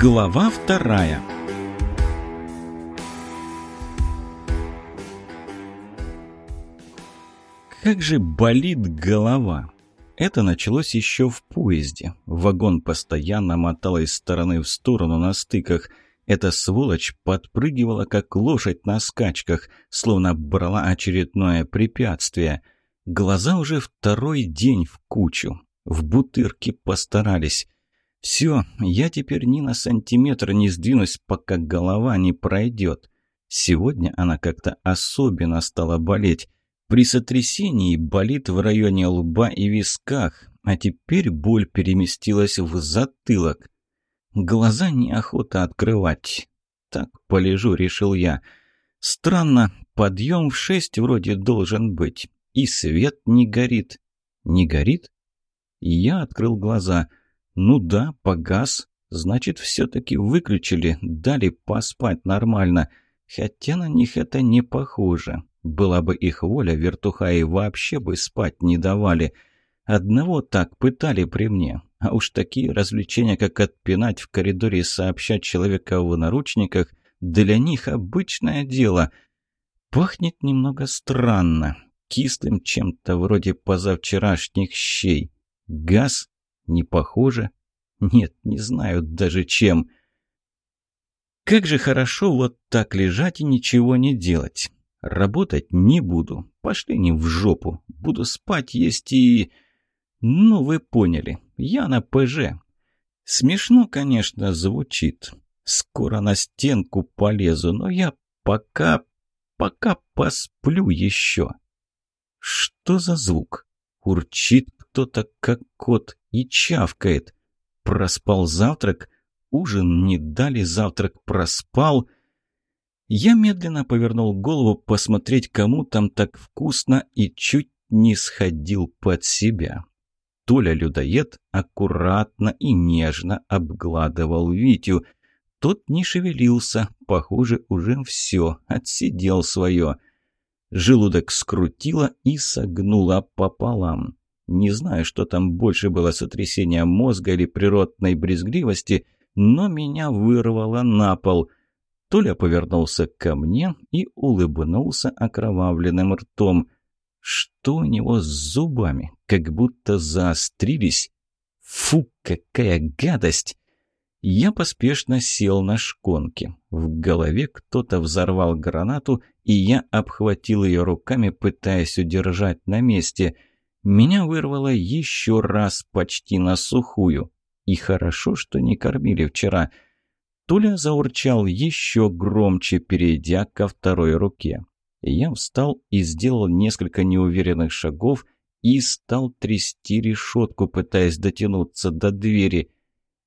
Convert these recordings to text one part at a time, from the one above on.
Глава вторая Как же болит голова! Это началось еще в поезде. Вагон постоянно мотал из стороны в сторону на стыках. Эта сволочь подпрыгивала, как лошадь на скачках, словно брала очередное препятствие. Глаза уже второй день в кучу. В бутырке постарались. Все, я теперь ни на сантиметр не сдвинусь, пока голова не пройдет. Сегодня она как-то особенно стала болеть. При сотрясении болит в районе лба и висках, а теперь боль переместилась в затылок. Глаза неохота открывать. Так полежу, решил я. Странно, подъем в шесть вроде должен быть. И свет не горит. Не горит? Я открыл глаза. Ну да, погас. Значит, все-таки выключили, дали поспать нормально. Хотя на них это не похоже. Была бы их воля, вертухаи вообще бы спать не давали. Одного так пытали при мне. А уж такие развлечения, как отпинать в коридоре и сообщать человека в наручниках, для них обычное дело. Пахнет немного странно, кислым чем-то вроде позавчерашних щей. Газ? Не похоже? Нет, не знаю даже чем. Как же хорошо вот так лежать и ничего не делать. Работать не буду. Пошли не в жопу. Буду спать, есть и... Ну, вы поняли. Я на ПЖ. Смешно, конечно, звучит. Скоро на стенку полезу, но я пока... пока посплю еще. Что за звук? Урчит кто-то, как кот, и чавкает. Проспал завтрак? Ужин не дали, завтрак проспал. Я медленно повернул голову посмотреть, кому там так вкусно, и чуть не сходил под себя. Толя-людоед аккуратно и нежно обгладывал Витю. Тот не шевелился, похоже, уже все, отсидел свое. Желудок скрутило и согнуло пополам. Не знаю, что там больше было сотрясения мозга или природной брезгливости, но меня вырвало на пол. Толя повернулся ко мне и улыбнулся окровавленным ртом – что у него с зубами? Как будто заострились. Фу, какая гадость! Я поспешно сел на шконке. В голове кто-то взорвал гранату, и я обхватил ее руками, пытаясь удержать на месте. Меня вырвало еще раз почти на сухую. И хорошо, что не кормили вчера. Туля заурчал еще громче, перейдя ко второй руке. Я встал и сделал несколько неуверенных шагов и стал трясти решетку, пытаясь дотянуться до двери.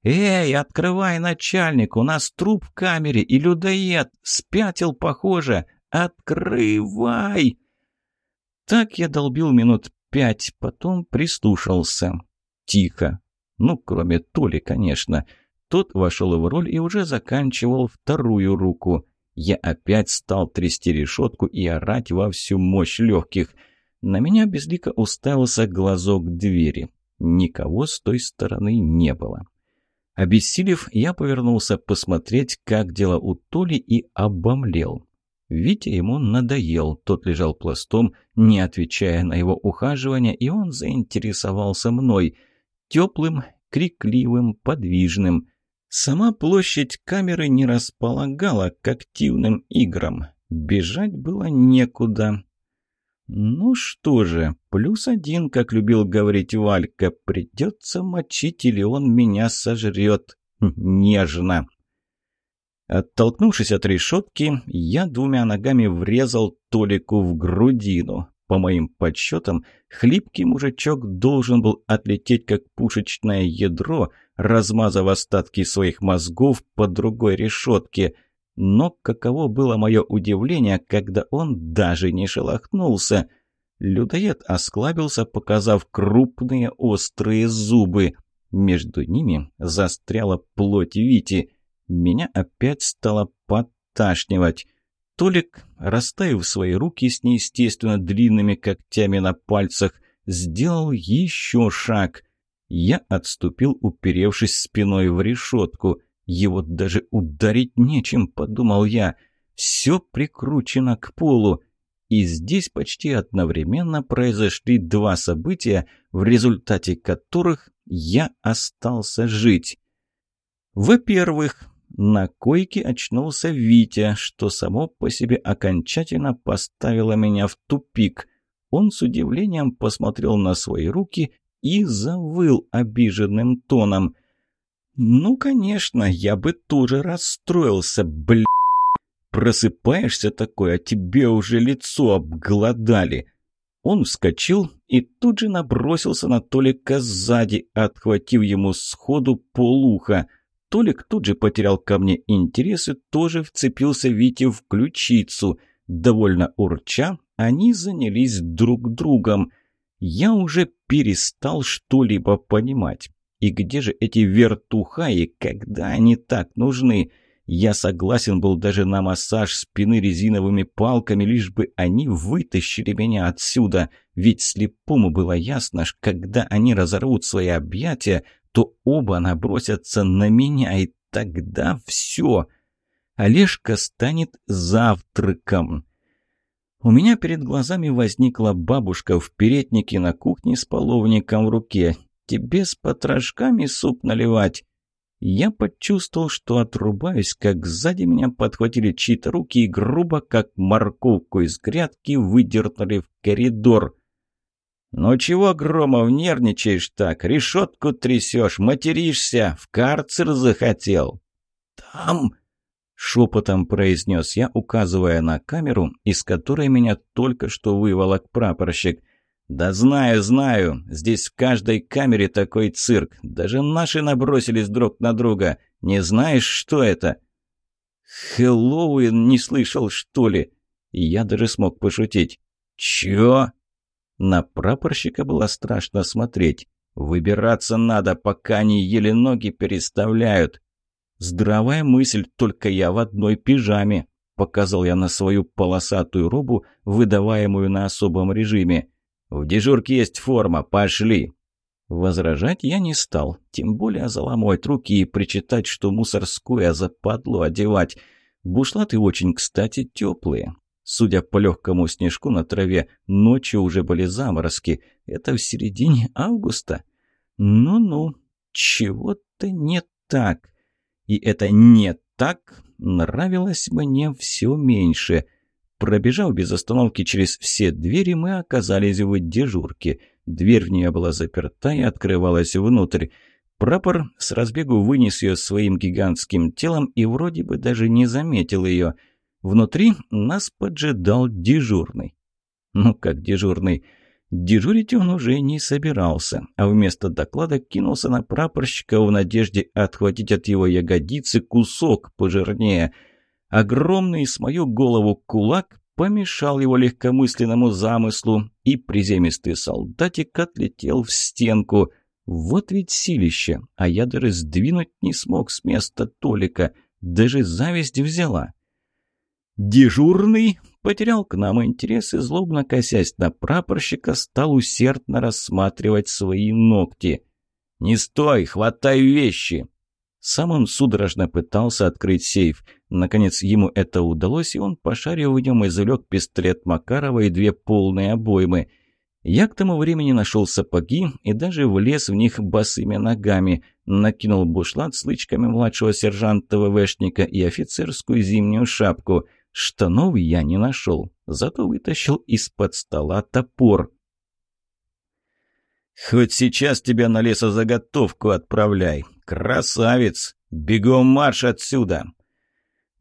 «Эй, открывай, начальник, у нас труп в камере и людоед! Спятил, похоже! Открывай!» Так я долбил минут пять, потом прислушался. Тихо. Ну, кроме Толи, конечно. Тот вошел в роль и уже заканчивал вторую руку. Я опять стал трясти решетку и орать во всю мощь легких. На меня безлико уставился глазок двери. Никого с той стороны не было. Обессилев, я повернулся посмотреть, как дела у Толи, и обомлел. Витя ему надоел, тот лежал пластом, не отвечая на его ухаживание, и он заинтересовался мной. Теплым, крикливым, подвижным. Сама площадь камеры не располагала к активным играм. Бежать было некуда. Ну что же, плюс один, как любил говорить Валька, придется мочить или он меня сожрет. Нежно. Оттолкнувшись от решетки, я двумя ногами врезал Толику в грудину. По моим подсчетам, хлипкий мужичок должен был отлететь как пушечное ядро, размазав остатки своих мозгов по другой решетке. Но каково было мое удивление, когда он даже не шелохнулся. Людоед осклабился, показав крупные острые зубы. Между ними застряла плоть Вити. Меня опять стало подташнивать. Толик, расставив свои руки с неестественно длинными когтями на пальцах, сделал еще шаг. Я отступил, уперевшись спиной в решетку. Его даже ударить нечем, подумал я. Все прикручено к полу. И здесь почти одновременно произошли два события, в результате которых я остался жить. Во-первых, на койке очнулся Витя, что само по себе окончательно поставило меня в тупик. Он с удивлением посмотрел на свои руки и завыл обиженным тоном. «Ну, конечно, я бы тоже расстроился, блядь. Просыпаешься такой, а тебе уже лицо обглодали». Он вскочил и тут же набросился на Толика сзади, отхватив ему сходу полуха. Толик тут же потерял ко мне интерес и тоже вцепился Вите в ключицу. Довольно урча, они занялись друг другом. Я уже перестал что-либо понимать. И где же эти вертухаи, когда они так нужны? Я согласен был даже на массаж спины резиновыми палками, лишь бы они вытащили меня отсюда. Ведь слепому было ясно, что когда они разорвут свои объятия, то оба набросятся на меня, и тогда все. Олежка станет завтраком. У меня перед глазами возникла бабушка в переднике на кухне с половником в руке. «Тебе с потрошками суп наливать?» Я почувствовал, что отрубаюсь, как сзади меня подхватили чьи-то руки и грубо, как морковку из грядки, выдернули в коридор. «Ну чего, Громов, нервничаешь так? Решетку трясешь, материшься, в карцер захотел?» «Там...» — шепотом произнес я, указывая на камеру, из которой меня только что выволок прапорщик — «Да знаю, знаю. Здесь в каждой камере такой цирк. Даже наши набросились друг на друга. Не знаешь, что это?» «Хэллоуин не слышал, что ли?» Я даже смог пошутить. «Чё?» На прапорщика было страшно смотреть. «Выбираться надо, пока они еле ноги переставляют». «Здравая мысль, только я в одной пижаме», — показал я на свою полосатую робу, выдаваемую на особом режиме. «В дежурке есть форма, пошли!» Возражать я не стал, тем более заламывать руки и причитать, что мусорское западло одевать. Бушлаты очень, кстати, теплые. Судя по легкому снежку на траве, ночью уже были заморозки. Это в середине августа. Ну-ну, чего-то не так. И это «не так» нравилось мне все меньше. Пробежав без остановки через все двери, мы оказались в дежурке. Дверь в нее была заперта и открывалась внутрь. Прапор с разбегу вынес ее своим гигантским телом и вроде бы даже не заметил ее. Внутри нас поджидал дежурный. Ну как дежурный? Дежурить он уже не собирался, а вместо доклада кинулся на прапорщика в надежде отхватить от его ягодицы кусок пожирнее – Огромный с мою голову кулак помешал его легкомысленному замыслу, и приземистый солдатик отлетел в стенку. Вот ведь силище, а я даже сдвинуть не смог с места Толика, даже зависть взяла. Дежурный потерял к нам интерес и, злобно косясь на прапорщика, стал усердно рассматривать свои ногти. «Не стой, хватай вещи!» Сам он судорожно пытался открыть сейф. Наконец ему это удалось, и он, пошарив в нем, извлек пистолет Макарова и две полные обоймы. Я к тому времени нашел сапоги и даже влез в них босыми ногами, накинул бушлат с лычками младшего сержанта ВВшника и офицерскую зимнюю шапку. Штанов я не нашел, зато вытащил из-под стола топор. «Хоть сейчас тебя на лесозаготовку отправляй. Красавец! Бегом марш отсюда!»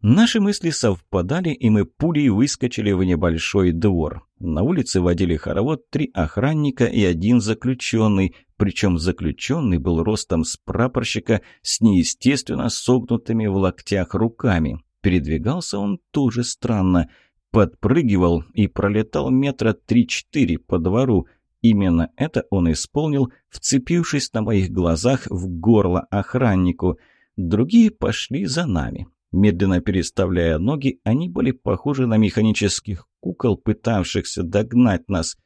Наши мысли совпадали, и мы пулей выскочили в небольшой двор. На улице водили хоровод три охранника и один заключенный, причем заключенный был ростом с прапорщика с неестественно согнутыми в локтях руками. Передвигался он тоже странно. Подпрыгивал и пролетал метра три-четыре по двору, Именно это он исполнил, вцепившись на моих глазах в горло охраннику. Другие пошли за нами. Медленно переставляя ноги, они были похожи на механических кукол, пытавшихся догнать нас.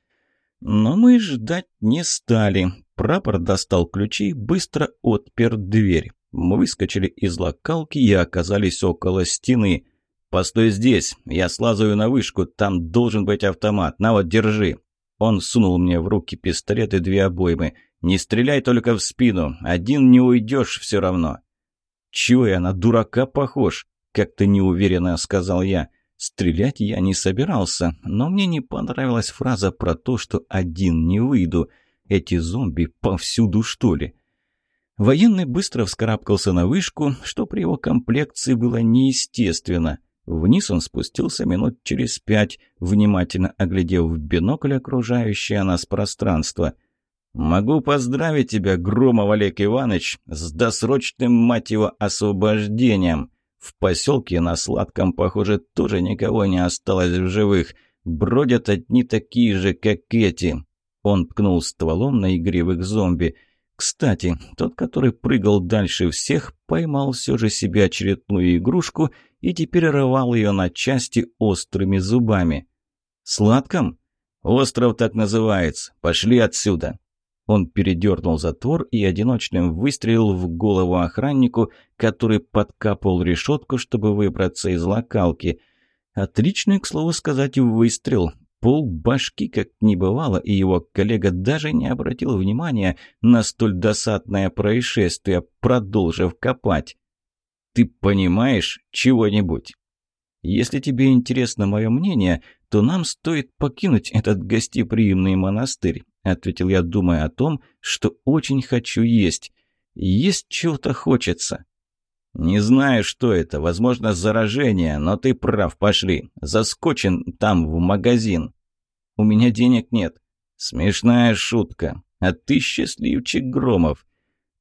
Но мы ждать не стали. Прапор достал ключи и быстро отпер дверь. Мы выскочили из локалки и оказались около стены. «Постой здесь, я слазаю на вышку, там должен быть автомат, на вот, держи». Он сунул мне в руки пистолет и две обоймы. «Не стреляй только в спину, один не уйдешь все равно». «Чего я на дурака похож?» – как-то неуверенно сказал я. Стрелять я не собирался, но мне не понравилась фраза про то, что один не выйду. Эти зомби повсюду, что ли? Военный быстро вскарабкался на вышку, что при его комплекции было неестественно. Вниз он спустился минут через пять, внимательно оглядев в бинокль окружающее нас пространство. «Могу поздравить тебя, Громов Олег Иванович, с досрочным, мать его, освобождением!» В поселке на Сладком, похоже, тоже никого не осталось в живых. Бродят одни такие же, как эти. Он ткнул стволом на игривых зомби. Кстати, тот, который прыгал дальше всех, поймал все же себе очередную игрушку и теперь рвал ее на части острыми зубами. «Сладком?» «Остров так называется. Пошли отсюда!» Он передернул затвор и одиночным выстрелил в голову охраннику, который подкапал решетку, чтобы выбраться из локалки. Отличный, к слову сказать, выстрел. Пол башки как не бывало, и его коллега даже не обратил внимания на столь досадное происшествие, продолжив копать. «Ты понимаешь чего-нибудь?» «Если тебе интересно мое мнение, то нам стоит покинуть этот гостеприимный монастырь. — ответил я, думая о том, что очень хочу есть. Есть чего-то хочется. «Не знаю, что это. Возможно, заражение, но ты прав, пошли. Заскочен там, в магазин». «У меня денег нет». «Смешная шутка. А ты счастливчик Громов».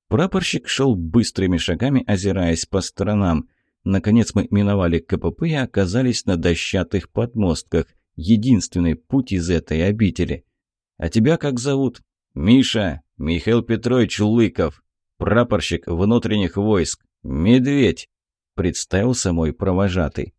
Прапорщик шел быстрыми шагами, озираясь по сторонам. Наконец мы миновали КПП и оказались на дощатых подмостках. Единственный путь из этой обители. «А тебя как зовут?» «Миша, Михаил Петрович Лыков, прапорщик внутренних войск, Медведь», — представился мой провожатый.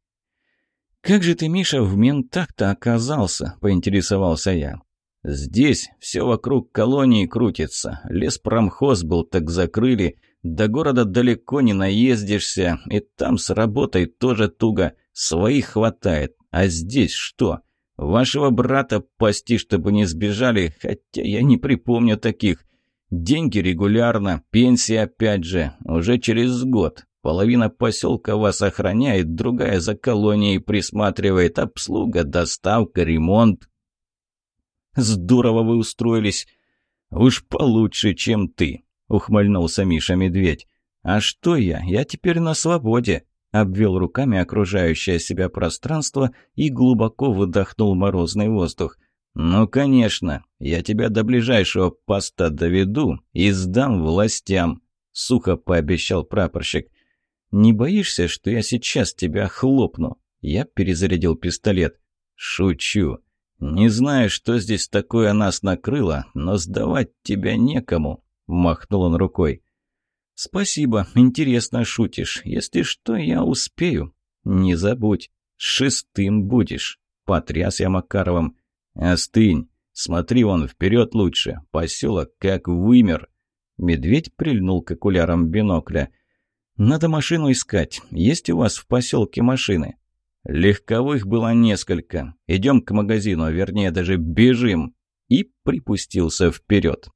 «Как же ты, Миша, в ментах-то оказался?» — поинтересовался я. «Здесь все вокруг колонии крутится. Леспромхоз был, так закрыли. До города далеко не наездишься, и там с работой тоже туго. Своих хватает. А здесь что? Вашего брата пасти, чтобы не сбежали, хотя я не припомню таких. Деньги регулярно, пенсия опять же, уже через год. Половина поселка вас охраняет, другая за колонией присматривает. Обслуга, доставка, ремонт. Здорово вы устроились. Уж получше, чем ты, ухмыльнулся Миша Медведь. А что я? Я теперь на свободе обвел руками окружающее себя пространство и глубоко выдохнул морозный воздух. «Ну, конечно, я тебя до ближайшего поста доведу и сдам властям», — сухо пообещал прапорщик. «Не боишься, что я сейчас тебя хлопну?» Я перезарядил пистолет. «Шучу. Не знаю, что здесь такое нас накрыло, но сдавать тебя некому», — махнул он рукой. «Спасибо, интересно шутишь. Если что, я успею. Не забудь, шестым будешь», — потряс я Макаровым. «Остынь. Смотри вон вперед лучше. Поселок как вымер». Медведь прильнул к окулярам бинокля. «Надо машину искать. Есть у вас в поселке машины?» «Легковых было несколько. Идем к магазину, вернее, даже бежим». И припустился вперед.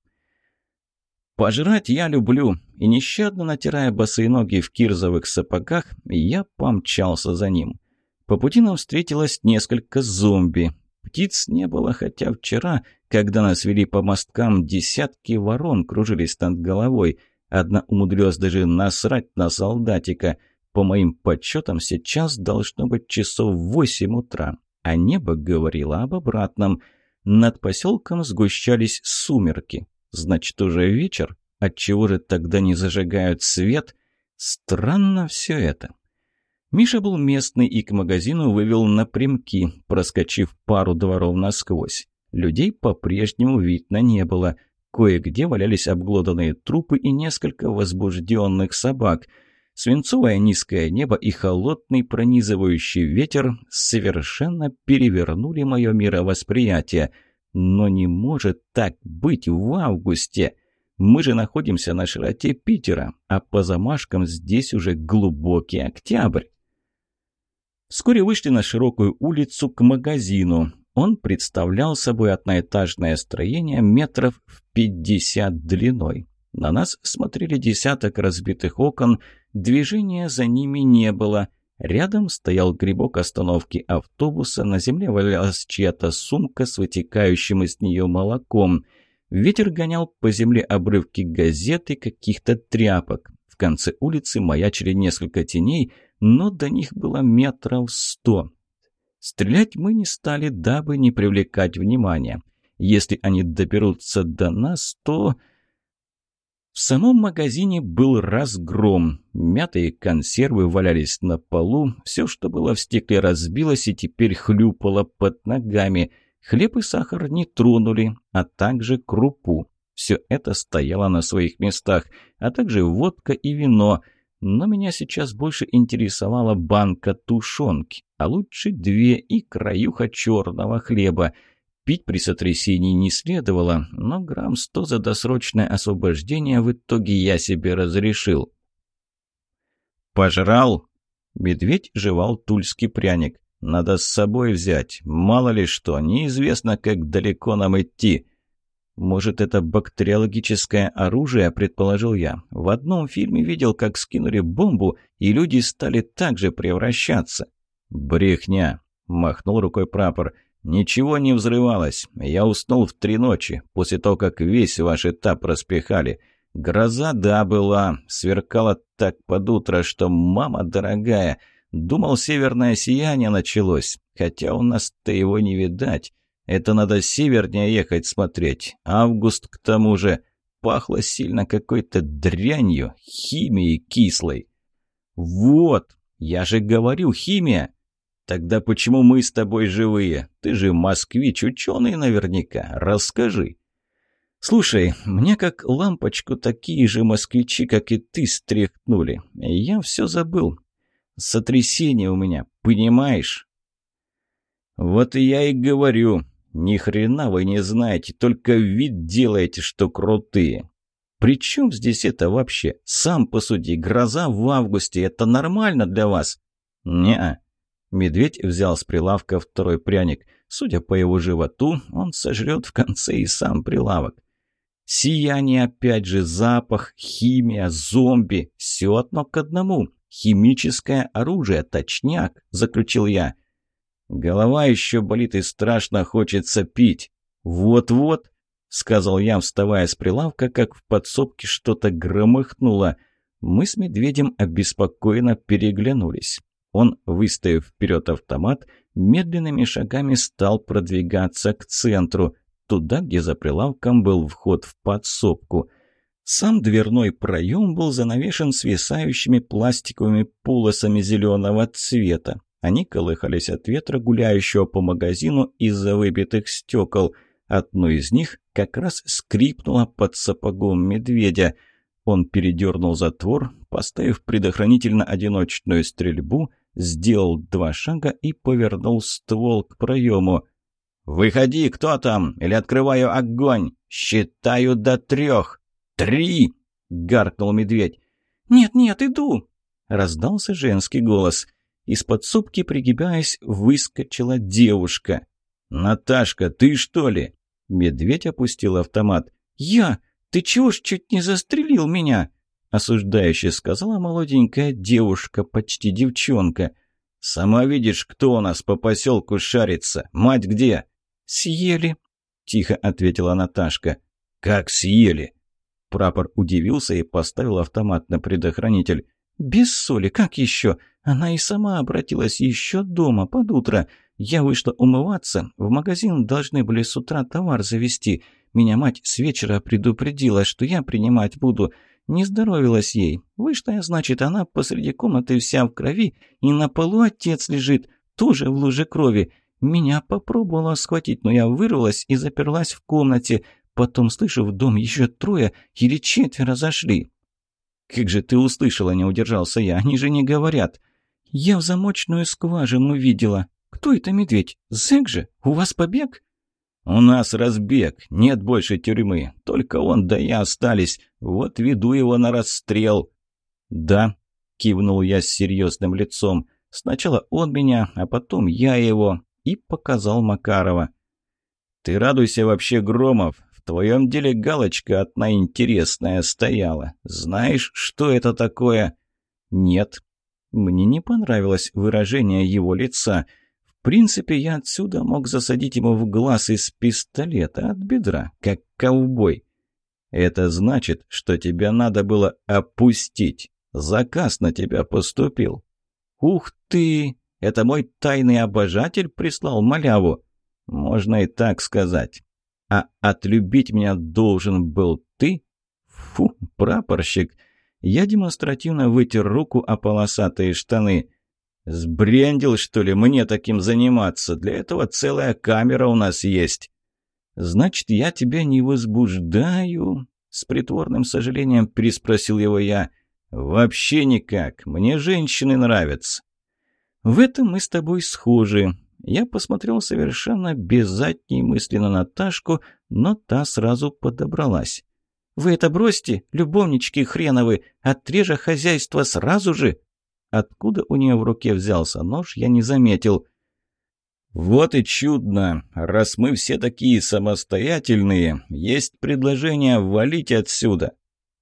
Пожрать я люблю, и нещадно натирая босые ноги в кирзовых сапогах, я помчался за ним. По пути нам встретилось несколько зомби. Птиц не было, хотя вчера, когда нас вели по мосткам, десятки ворон кружились над головой. Одна умудрилась даже насрать на солдатика. По моим подсчетам, сейчас должно быть часов восемь утра, а небо говорило об обратном. Над поселком сгущались сумерки. Значит, уже вечер? Отчего же тогда не зажигают свет? Странно все это. Миша был местный и к магазину вывел напрямки, проскочив пару дворов насквозь. Людей по-прежнему видно не было. Кое-где валялись обглоданные трупы и несколько возбужденных собак. Свинцовое низкое небо и холодный пронизывающий ветер совершенно перевернули мое мировосприятие – но не может так быть в августе. Мы же находимся на широте Питера, а по замашкам здесь уже глубокий октябрь. Вскоре вышли на широкую улицу к магазину. Он представлял собой одноэтажное строение метров в пятьдесят длиной. На нас смотрели десяток разбитых окон, движения за ними не было. Рядом стоял грибок остановки автобуса, на земле валялась чья-то сумка с вытекающим из нее молоком. Ветер гонял по земле обрывки газет и каких-то тряпок. Конце улицы маячили несколько теней, но до них было метров сто. Стрелять мы не стали, дабы не привлекать внимания. Если они доберутся до нас, то... В самом магазине был разгром. Мятые консервы валялись на полу, все, что было в стекле, разбилось и теперь хлюпало под ногами. Хлеб и сахар не тронули, а также крупу. Все это стояло на своих местах, а также водка и вино – но меня сейчас больше интересовала банка тушенки, а лучше две и краюха черного хлеба. Пить при сотрясении не следовало, но грамм сто за досрочное освобождение в итоге я себе разрешил. «Пожрал?» Медведь жевал тульский пряник. «Надо с собой взять. Мало ли что, неизвестно, как далеко нам идти». «Может, это бактериологическое оружие?» – предположил я. «В одном фильме видел, как скинули бомбу, и люди стали так же превращаться». «Брехня!» – махнул рукой прапор. «Ничего не взрывалось. Я уснул в три ночи, после того, как весь ваш этап распихали. Гроза, да, была. Сверкала так под утро, что, мама дорогая, думал, северное сияние началось, хотя у нас-то его не видать». Это надо севернее ехать смотреть. Август к тому же. Пахло сильно какой-то дрянью, химией кислой. Вот, я же говорю, химия. Тогда почему мы с тобой живые? Ты же москвич, ученый наверняка. Расскажи. Слушай, мне как лампочку такие же москвичи, как и ты, стряхнули. Я все забыл. Сотрясение у меня, понимаешь? Вот и я и говорю, ни хрена вы не знаете, только вид делаете, что крутые. При чем здесь это вообще? Сам посуди, гроза в августе, это нормально для вас? Не-а. Медведь взял с прилавка второй пряник. Судя по его животу, он сожрет в конце и сам прилавок. Сияние опять же, запах, химия, зомби. Все одно к одному. Химическое оружие, точняк, заключил я. Голова еще болит и страшно хочется пить. Вот-вот, сказал я, вставая с прилавка, как в подсобке что-то громыхнуло. Мы с медведем обеспокоенно переглянулись. Он, выставив вперед автомат, медленными шагами стал продвигаться к центру, туда, где за прилавком был вход в подсобку. Сам дверной проем был занавешен свисающими пластиковыми полосами зеленого цвета. Они колыхались от ветра, гуляющего по магазину из-за выбитых стекол. Одно из них как раз скрипнуло под сапогом медведя. Он передернул затвор, поставив предохранительно одиночную стрельбу, сделал два шага и повернул ствол к проему. «Выходи, кто там? Или открываю огонь? Считаю до трех! Три!» — гаркнул медведь. «Нет-нет, иду!» — раздался женский голос — из подсобки, пригибаясь, выскочила девушка. «Наташка, ты что ли?» Медведь опустил автомат. «Я? Ты чего ж чуть не застрелил меня?» Осуждающе сказала молоденькая девушка, почти девчонка. «Сама видишь, кто у нас по поселку шарится. Мать где?» «Съели», — тихо ответила Наташка. «Как съели?» Прапор удивился и поставил автомат на предохранитель. «Без соли, как еще? Она и сама обратилась еще дома, под утро. Я вышла умываться, в магазин должны были с утра товар завести. Меня мать с вечера предупредила, что я принимать буду. Не здоровилась ей. Вышла я, значит, она посреди комнаты вся в крови, и на полу отец лежит, тоже в луже крови. Меня попробовала схватить, но я вырвалась и заперлась в комнате. Потом, слышу, в дом еще трое или четверо зашли. «Как же ты услышала?» – не удержался я. «Они же не говорят». «Я в замочную скважину видела. Кто это медведь? Зэк же? У вас побег?» «У нас разбег, нет больше тюрьмы. Только он да я остались. Вот веду его на расстрел». «Да», — кивнул я с серьезным лицом. «Сначала он меня, а потом я его». И показал Макарова. «Ты радуйся вообще, Громов. В твоем деле галочка одна интересная стояла. Знаешь, что это такое?» «Нет». Мне не понравилось выражение его лица — в принципе, я отсюда мог засадить ему в глаз из пистолета от бедра, как ковбой. Это значит, что тебя надо было опустить. Заказ на тебя поступил. Ух ты! Это мой тайный обожатель прислал маляву. Можно и так сказать. А отлюбить меня должен был ты? Фу, прапорщик. Я демонстративно вытер руку о полосатые штаны. «Сбрендил, что ли, мне таким заниматься? Для этого целая камера у нас есть». «Значит, я тебя не возбуждаю?» С притворным сожалением переспросил его я. «Вообще никак. Мне женщины нравятся». «В этом мы с тобой схожи». Я посмотрел совершенно без задней мысли на Наташку, но та сразу подобралась. «Вы это бросьте, любовнички хреновы, отрежа хозяйство сразу же!» Откуда у нее в руке взялся нож, я не заметил. «Вот и чудно! Раз мы все такие самостоятельные, есть предложение валить отсюда».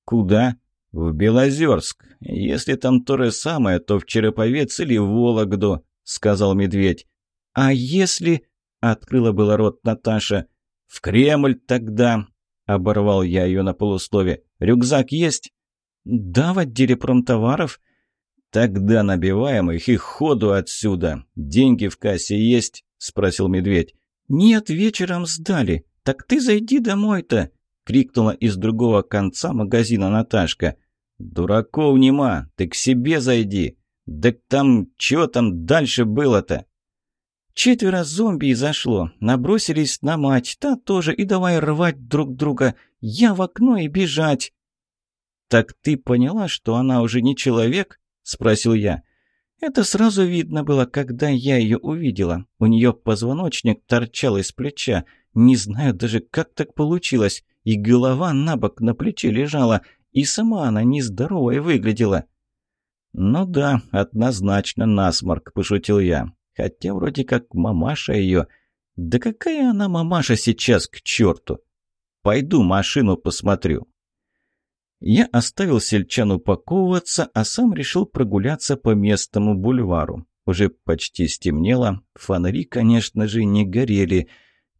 «Куда?» «В Белозерск. Если там то же самое, то в Череповец или в Вологду», — сказал медведь. «А если...» — открыла было рот Наташа. «В Кремль тогда», — оборвал я ее на полуслове. «Рюкзак есть?» «Да, в отделе промтоваров». «Тогда набиваем их и ходу отсюда. Деньги в кассе есть?» – спросил медведь. «Нет, вечером сдали. Так ты зайди домой-то!» – крикнула из другого конца магазина Наташка. «Дураков нема, ты к себе зайди. Да там, что там дальше было-то?» Четверо зомби зашло, набросились на мать, та тоже, и давай рвать друг друга. Я в окно и бежать. «Так ты поняла, что она уже не человек?» — спросил я. Это сразу видно было, когда я ее увидела. У нее позвоночник торчал из плеча. Не знаю даже, как так получилось. И голова на бок на плече лежала, и сама она нездоровой выглядела. «Ну да, однозначно насморк», — пошутил я. «Хотя вроде как мамаша ее...» «Да какая она мамаша сейчас, к черту?» «Пойду машину посмотрю». Я оставил сельчан упаковываться, а сам решил прогуляться по местному бульвару. Уже почти стемнело, фонари, конечно же, не горели.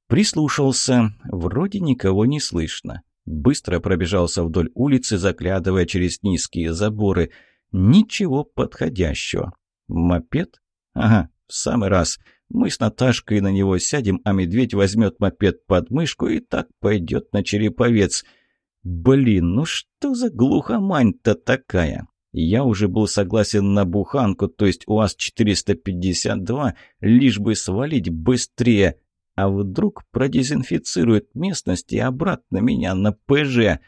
Прислушался, вроде никого не слышно. Быстро пробежался вдоль улицы, заглядывая через низкие заборы. Ничего подходящего. Мопед? Ага, в самый раз. Мы с Наташкой на него сядем, а медведь возьмет мопед под мышку и так пойдет на череповец — Блин, ну что за глухомань-то такая? Я уже был согласен на буханку, то есть УАЗ-452, лишь бы свалить быстрее. А вдруг продезинфицирует местность и обратно меня на ПЖ?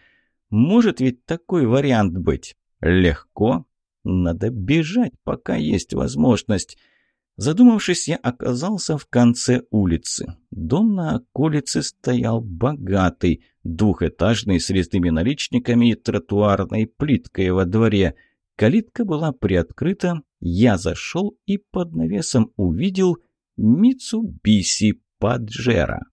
Может ведь такой вариант быть? Легко. Надо бежать, пока есть возможность. Задумавшись, я оказался в конце улицы. Дом на околице стоял богатый, двухэтажный с резными наличниками и тротуарной плиткой во дворе. Калитка была приоткрыта, я зашел и под навесом увидел Митсубиси Паджеро.